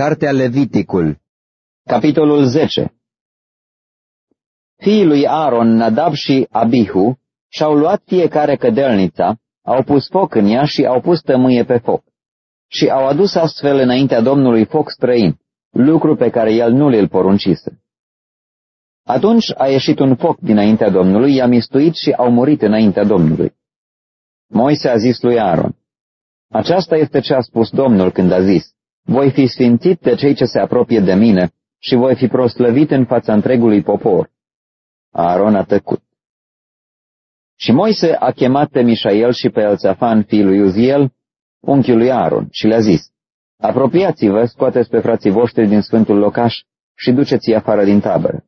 Cartea Leviticul Capitolul 10 Fiii lui Aaron, Nadab și Abihu, și-au luat fiecare cădelnița, au pus foc în ea și au pus tămâie pe foc. Și au adus astfel înaintea Domnului foc străin, lucru pe care el nu l poruncise. Atunci a ieșit un foc dinaintea Domnului, i-a mistuit și au murit înaintea Domnului. Moise a zis lui Aaron, Aceasta este ce a spus Domnul când a zis, voi fi sfințit de cei ce se apropie de mine și voi fi proslăvit în fața întregului popor. Aaron a tăcut. Și Moise a chemat pe Mișael și pe Elțafan, fiul lui Uziel, unchiul lui Aaron, și le-a zis, Apropiați-vă, scoateți pe frații voștri din sfântul locaș și duceți-i afară din tabără.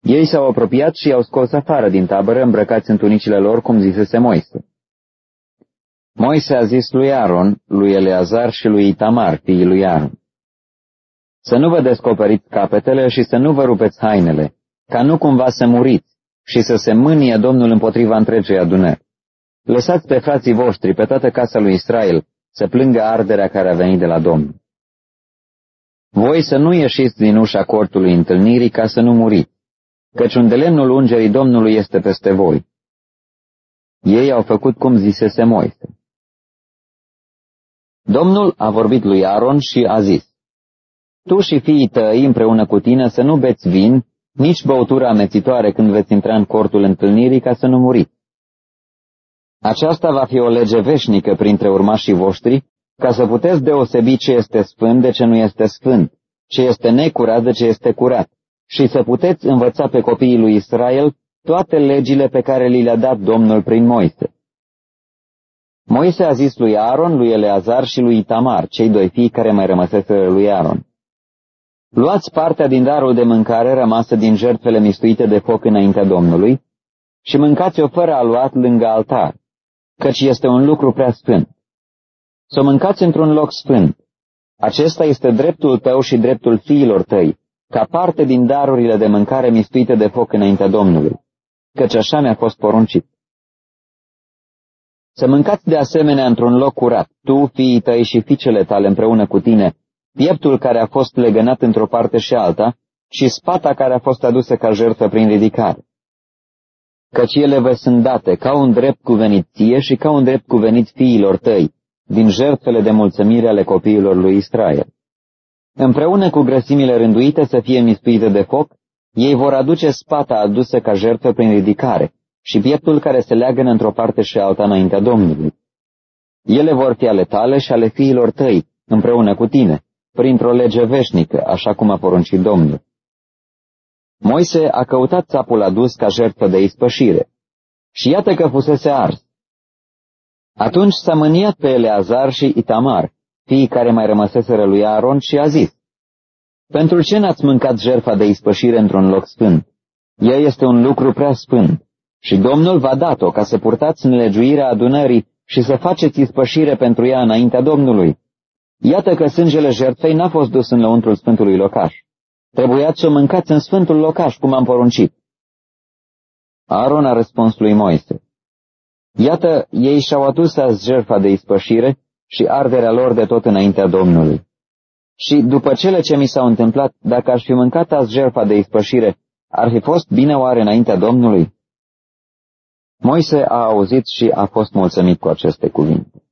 Ei s-au apropiat și i-au scos afară din tabără, îmbrăcați în tunicile lor, cum zisese Moise. Moise a zis lui Aaron, lui Eleazar și lui Itamar, fiii lui Aaron, Să nu vă descoperiți capetele și să nu vă rupeți hainele, ca nu cumva să muriți și să se mânie Domnul împotriva întregei adunări. Lăsați pe frații voștri, pe toată casa lui Israel, să plângă arderea care a venit de la Domnul. Voi să nu ieșiți din ușa cortului întâlnirii ca să nu muriți, căci unde lemnul ungerii Domnului este peste voi. Ei au făcut cum zisese Moise. Domnul a vorbit lui Aaron și a zis, Tu și fiii tăi împreună cu tine să nu beți vin, nici băutura amețitoare când veți intra în cortul întâlnirii ca să nu muriți. Aceasta va fi o lege veșnică printre urmașii voștri, ca să puteți deosebi ce este sfânt de ce nu este sfânt, ce este necurat de ce este curat, și să puteți învăța pe copiii lui Israel toate legile pe care li le-a dat Domnul prin Moise. Moise a zis lui Aaron, lui Eleazar și lui Itamar, cei doi fii care mai rămăseseră lui Aaron. Luați partea din darul de mâncare rămasă din jertfele mistuite de foc înaintea Domnului și mâncați-o fără a luat lângă altar, căci este un lucru prea sfânt. Să o mâncați într-un loc sfânt. Acesta este dreptul tău și dreptul fiilor tăi, ca parte din darurile de mâncare mistuite de foc înaintea Domnului, căci așa mi-a fost poruncit. Să mâncați de asemenea într-un loc curat, tu, fiii tăi și fiicele tale împreună cu tine, pieptul care a fost legănat într-o parte și alta și spata care a fost adusă ca jertfă prin ridicare. Căci ele vă sunt date ca un drept cuvenit ție și ca un drept cuvenit fiilor tăi, din jertfele de mulțumire ale copiilor lui Israel. Împreună cu grăsimile rânduite să fie mistuite de foc, ei vor aduce spata adusă ca jertfă prin ridicare și pieptul care se leagă într-o parte și alta înaintea Domnului. Ele vor fi ale tale și ale fiilor tăi, împreună cu tine, printr-o lege veșnică, așa cum a poruncit Domnul. Moise a căutat țapul adus ca jertfă de ispășire și iată că fusese ars. Atunci s-a mâniat pe Eleazar și Itamar, fiii care mai rămăseseră lui Aaron, și a zis, Pentru ce n-ați mâncat jertfa de ispășire într-un loc sfânt? Ea este un lucru prea sfânt și Domnul v-a dat-o ca să purtați nelegiuirea adunării și să faceți ispășire pentru ea înaintea Domnului. Iată că sângele jertfei n-a fost dus în lăuntrul Sfântului Locaș. Trebuiați să o mâncați în Sfântul Locaș, cum am poruncit. Aaron a răspuns lui Moise. Iată, ei și-au adus azi jertfa de ispășire și arderea lor de tot înaintea Domnului. Și după cele ce mi s-au întâmplat, dacă aș fi mâncat azi jertfa de ispășire, ar fi fost bine oare înaintea Domnului? Moise a auzit și a fost mulțumit cu aceste cuvinte.